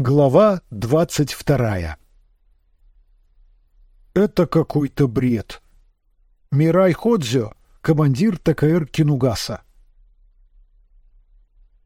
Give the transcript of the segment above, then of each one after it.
Глава двадцать вторая. Это какой-то бред. Мирай Ходзё, командир ТКР Кинугаса.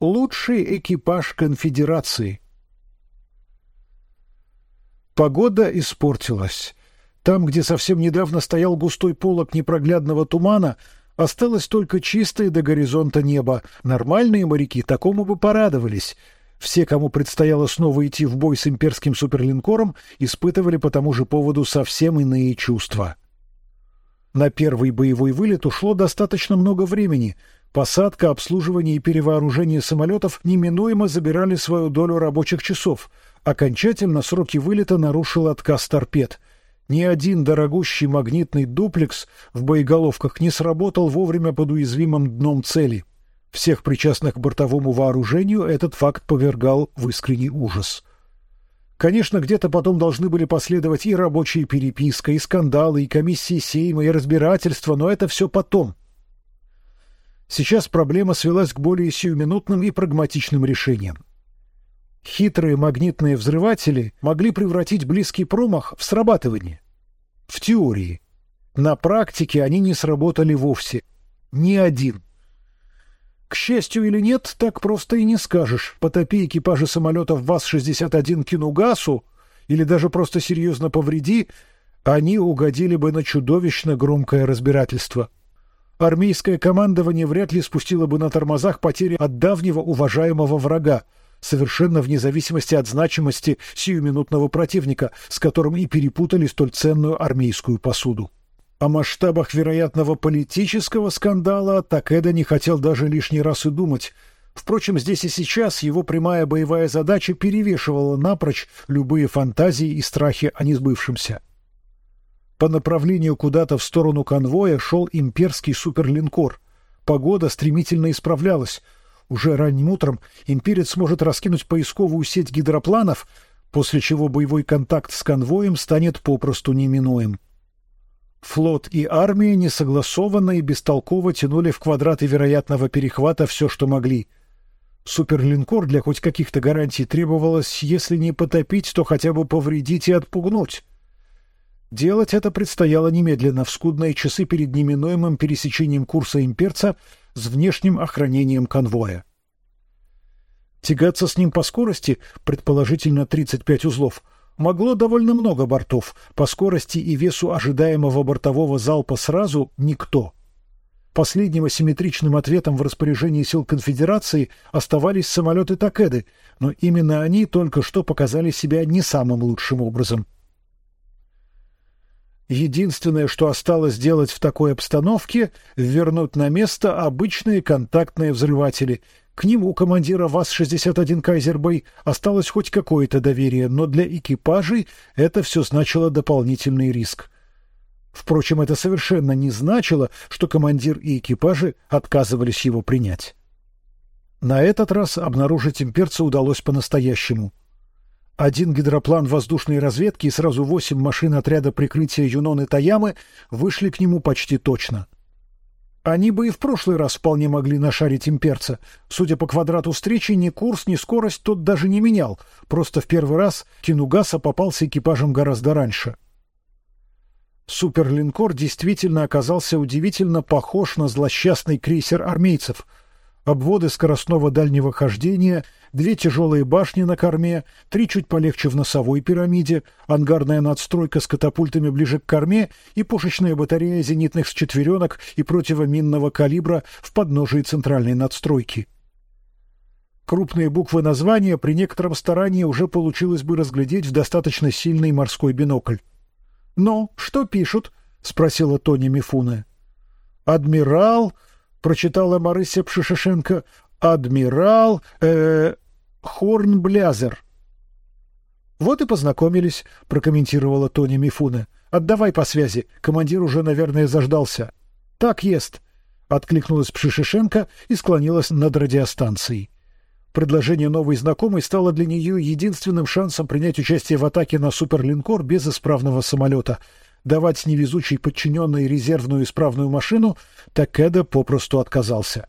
Лучший экипаж конфедерации. Погода испортилась. Там, где совсем недавно стоял густой полог непроглядного тумана, осталось только чистое до горизонта небо. Нормальные моряки такому бы порадовались. Все, кому предстояло снова идти в бой с имперским суперлинкором, испытывали по тому же поводу совсем иные чувства. На первый боевой вылет ушло достаточно много времени. Посадка, обслуживание и перевооружение самолетов неминуемо забирали свою долю рабочих часов. Окончательно сроки вылета нарушил отказ торпед. Ни один дорогущий магнитный дуплекс в боеголовках не сработал вовремя под уязвимым дном цели. Всех причастных к бортовому вооружению этот факт повергал в искренний ужас. Конечно, где-то потом должны были последовать и рабочие переписка, и скандалы, и комиссии Сейма, и разбирательства, но это все потом. Сейчас проблема свелась к более сиюминутным и прагматичным решениям. Хитрые магнитные взрыватели могли превратить близкий промах в срабатывание. В теории. На практике они не сработали вовсе. Ни один. К счастью или нет, так просто и не скажешь. Потопи экипажи самолетов ВАЗ-61 Кинугасу или даже просто серьезно повреди, они угодили бы на чудовищно громкое разбирательство. Армейское командование вряд ли спустило бы на тормозах потери от давнего уважаемого врага, совершенно вне зависимости от значимости сиюминутного противника, с которым и перепутали столь ценную армейскую посуду. О масштабах вероятного политического скандала Такеда не хотел даже лишний раз и думать. Впрочем, здесь и сейчас его прямая боевая задача перевешивала напрочь любые фантазии и страхи о несбывшемся. По направлению куда-то в сторону конвоя шел имперский суперлинкор. Погода стремительно исправлялась. Уже ранним утром имперец сможет раскинуть поисковую сеть гидропланов, после чего боевой контакт с конвоем станет попросту неминуем. Флот и армия несогласованно и бестолково тянули в квадраты вероятного перехвата все, что могли. Суперлинкор для хоть каких-то гарантий требовалось, если не потопить, то хотя бы повредить и отпугнуть. Делать это предстояло немедленно в скудные часы перед неминуемым пересечением курса имперца с внешним охранением конвоя. Тягаться с ним по скорости, предположительно 35 узлов, могло довольно много бортов. По скорости и весу ожидаемого бортового залпа сразу никто. Последним асимметричным ответом в распоряжении сил конфедерации оставались самолеты Такеды, но именно они только что показали себя не самым лучшим образом. Единственное, что осталось сделать в такой обстановке, вернуть на место обычные контактные взрыватели, к ним у командира ВАЗ-61 Кайзербей осталось хоть какое-то доверие, но для экипажей это все значило дополнительный риск. Впрочем, это совершенно не значило, что командир и экипажи отказывались его принять. На этот раз обнаружить имперца удалось по-настоящему. Один гидроплан воздушной разведки и сразу восемь машин отряда прикрытия Юноны Таямы вышли к нему почти точно — они бы и в прошлый раз вполне могли нашарить имперца. Судя по квадрату встречи, ни курс, ни скорость тот даже не менял. Просто в первый раз Кинугаса попался экипажем гораздо раньше. Суперлинкор действительно оказался удивительно похож на злосчастный крейсер армейцев — обводы скоростного дальнего хождения, две тяжелые башни на корме, три чуть полегче в носовой пирамиде, ангарная надстройка с катапультами ближе к корме и пушечная батарея зенитных счетверенок и противоминного калибра в подножии центральной надстройки. Крупные буквы названия при некотором старании уже получилось бы разглядеть в достаточно сильный морской бинокль. «Но что пишут?» — спросила Тоня Мифуна. «Адмирал...» прочитала Марыся Пшишишенко. Адмирал э, Хорнблязер. Вот и познакомились, прокомментировала Тони Мифуна. Отдавай по связи, командир уже, наверное, заждался. Так ест, откликнулась Пшишишенко и склонилась над радиостанцией. Предложение новой знакомой стало для нее единственным шансом принять участие в атаке на суперлинкор без исправного самолета — давать невезучей подчиненной резервную исправную машину, Такеда попросту отказался.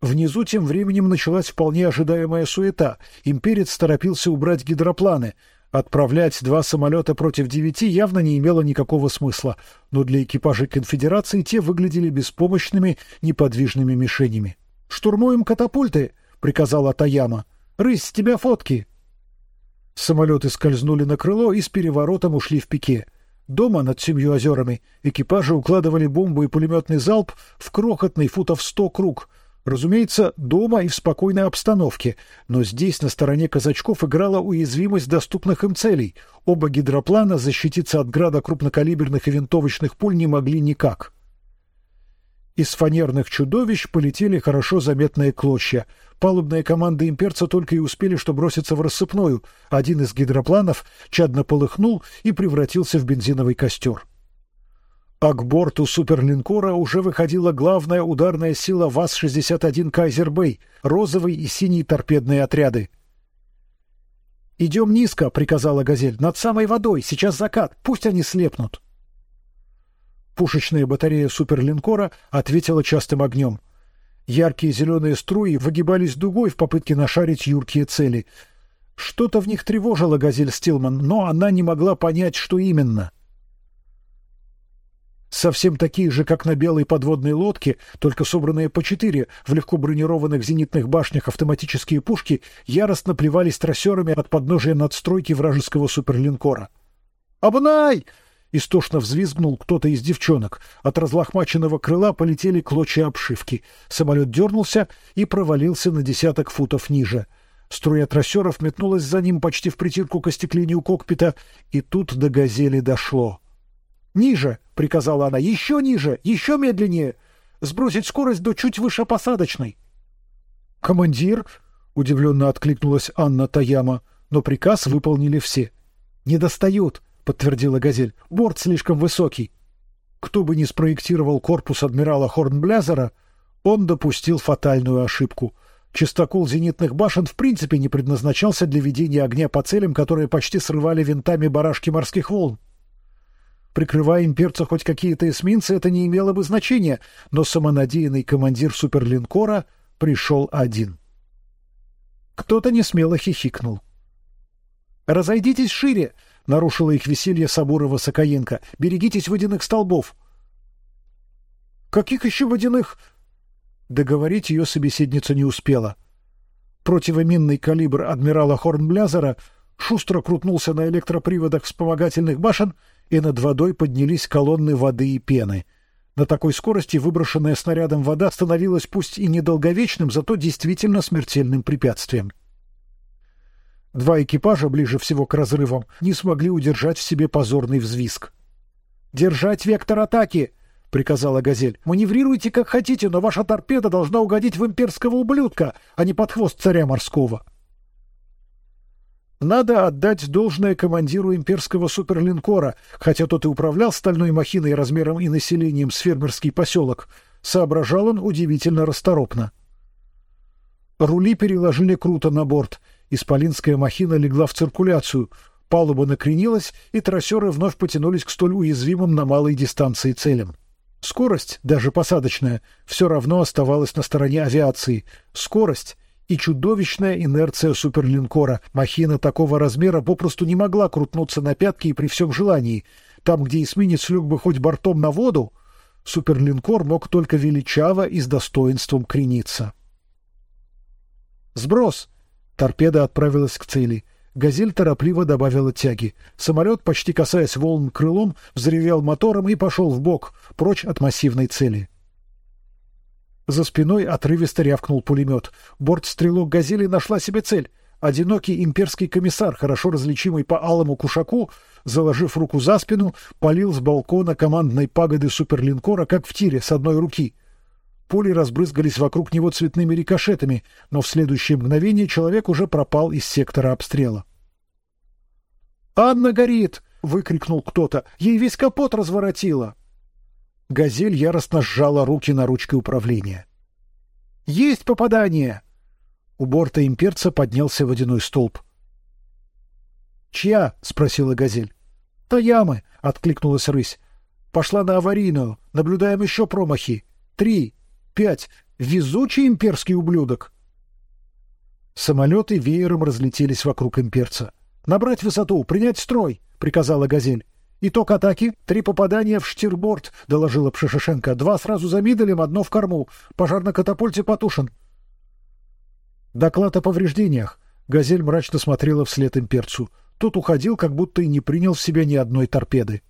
Внизу тем временем началась вполне ожидаемая суета. Имперец торопился убрать гидропланы. Отправлять два самолета против девяти явно не имело никакого смысла, но для экипажей конфедерации те выглядели беспомощными, неподвижными мишенями. Штурмуем катапульты, приказала Таяма. Рысь, с тебя фотки. Самолеты скользнули на крыло и с переворотом ушли в пике. Дома над семью озерами экипажи укладывали бомбу и пулеметный залп в крохотный футов сто круг. Разумеется, дома и в спокойной обстановке, но здесь на стороне казачков играла уязвимость доступных им целей. Оба гидроплана защититься от града крупнокалиберных и винтовочных пуль не могли никак. Из фанерных чудовищ полетели хорошо заметные клочья. Палубные команды имперца только и успели что броситься в рассыпную. Один из гидропланов чадно полыхнул и превратился в бензиновый костер. А к борту суперлинкора уже выходила главная ударная сила ВАЗ-61 Кайзербей, розовый и синий торпедные отряды. Идем низко, приказала Газель, над самой водой. Сейчас закат, пусть они слепнут. Пушечная батарея суперлинкора ответила частым огнем. Яркие зеленые струи выгибались дугой в попытке нашарить юркие цели. Что-то в них тревожило Газель Стилман, но она не могла понять, что именно. Совсем такие же, как на белой подводной лодке, только собранные по четыре в легко бронированных зенитных башнях автоматические пушки яростно плевались трассерами от подножия надстройки вражеского суперлинкора. «Обнай!» Истошно взвизгнул кто-то из девчонок. От разлохмаченного крыла полетели клочья обшивки. Самолет дернулся и провалился на десяток футов ниже. Струя трассеров метнулась за ним почти в притирку к остеклению кокпита, и тут до газели дошло. Ниже, приказала она, еще ниже, еще медленнее, сбросить скорость до чуть выше посадочной. Командир, удивленно откликнулась Анна Таяма, но приказ выполнили все. Не достают подтвердила Газель. Борт слишком высокий. Кто бы ни спроектировал корпус адмирала Хорнблязера, он допустил фатальную ошибку. Чистокол зенитных башен в принципе не предназначался для ведения огня по целям, которые почти срывали винтами барашки морских волн. Прикрывая имперца хоть какие-то эсминцы, это не имело бы значения, но самонадеянный командир суперлинкора пришел один. Кто-то несмело хихикнул. Разойдитесь шире, нарушила их веселье Сабурова Сокоенко. Берегитесь водяных столбов. Каких еще водяных? Договорить ее собеседница не успела. Противоминный калибр адмирала Хорнблязера шустро крутнулся на электроприводах вспомогательных башен, и над водой поднялись колонны воды и пены. На такой скорости выброшенная снарядом вода становилась пусть и недолговечным, зато действительно смертельным препятствием. Два экипажа ближе всего к разрывам не смогли удержать в себе позорный взвизг. Держать вектор атаки, приказала Газель. Маневрируйте как хотите, но ваша торпеда должна угодить в имперского ублюдка, а не под хвост царя морского. Надо отдать должное командиру имперского суперлинкора, хотя тот и управлял стальной махиной размером и населением с фермерский поселок. Соображал он удивительно расторопно. Рули переложили круто на борт, Исполинская махина легла в циркуляцию, палуба накренилась, и трассеры вновь потянулись к столь уязвимым на малой дистанции целям. Скорость, даже посадочная, все равно оставалась на стороне авиации. Скорость и чудовищная инерция суперлинкора. Махина такого размера попросту не могла крутнуться на пятки и при всем желании. Там, где эсминец лег бы хоть бортом на воду, суперлинкор мог только величаво и с достоинством крениться. Сброс! Торпеда отправилась к цели. Газель торопливо добавила тяги. Самолет, почти касаясь волн крылом, взревел мотором и пошел в бок, прочь от массивной цели. За спиной отрывисто рявкнул пулемет. Бортстрелок газели нашла себе цель. Одинокий имперский комиссар, хорошо различимый по алому кушаку, заложив руку за спину, полил с балкона командной пагоды суперлинкора, как в тире, с одной руки. Пули разбрызгались вокруг него цветными рикошетами, но в следующее мгновение человек уже пропал из сектора обстрела. Анна горит! выкрикнул кто-то. Ей весь капот разворотило. Газель яростно сжала руки на ручке управления. Есть попадание! У борта имперца поднялся водяной столб. Чья? спросила Газель. Таямы, откликнулась рысь. Пошла на аварийную. Наблюдаем еще промахи. Три, пять. Везучий имперский ублюдок. Самолеты веером разлетелись вокруг имперца. Набрать высоту, принять строй, приказала Газель. Итог атаки — три попадания в штирборд, доложила Пшишишенко. Два сразу за миделем, одно в корму. Пожар на катапульте потушен. Доклад о повреждениях. Газель мрачно смотрела вслед имперцу. Тот уходил, как будто и не принял в себя ни одной торпеды.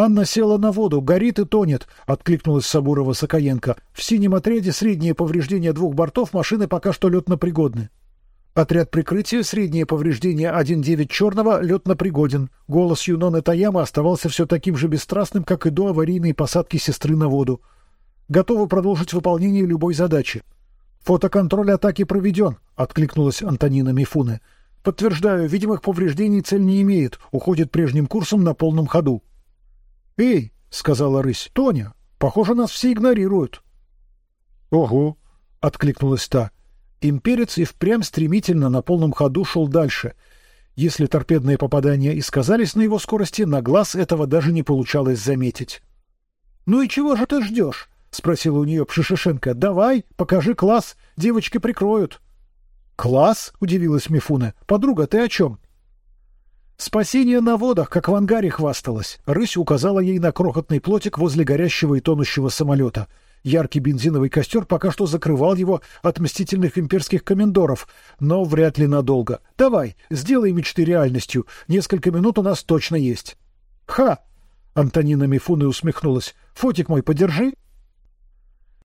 Анна села на воду, горит и тонет, откликнулась Сабурова Сокоенко. В синем отряде среднее повреждение двух бортов, машины пока что летно-пригодны. Отряд прикрытия, среднее повреждение 1-9 черного, летно-пригоден. Голос Юноны Таяма оставался все таким же бесстрастным, как и до аварийной посадки сестры на воду. Готовы продолжить выполнение любой задачи. Фотоконтроль атаки проведен, откликнулась Антонина Мифуне. Подтверждаю, видимых повреждений цель не имеет, уходит прежним курсом на полном ходу. Эй, сказала рысь, Тоня, похоже, нас все игнорируют. Ого, откликнулась та. Имперец и впрямь стремительно на полном ходу шел дальше. Если торпедные попадания и сказались на его скорости, на глаз этого даже не получалось заметить. Ну и чего же ты ждешь? спросила у нее Пшишишенко. Давай, покажи класс, девочки прикроют. Класс? удивилась Мифуна. Подруга, ты о чем? Спасение на водах, как в ангаре хвасталась. Рысь указала ей на крохотный плотик возле горящего и тонущего самолета. Яркий бензиновый костер пока что закрывал его от мстительных имперских комендоров, но вряд ли надолго. Давай, сделай мечты реальностью. Несколько минут у нас точно есть. Ха! Антонина Мифуна усмехнулась. Фотик мой, подержи.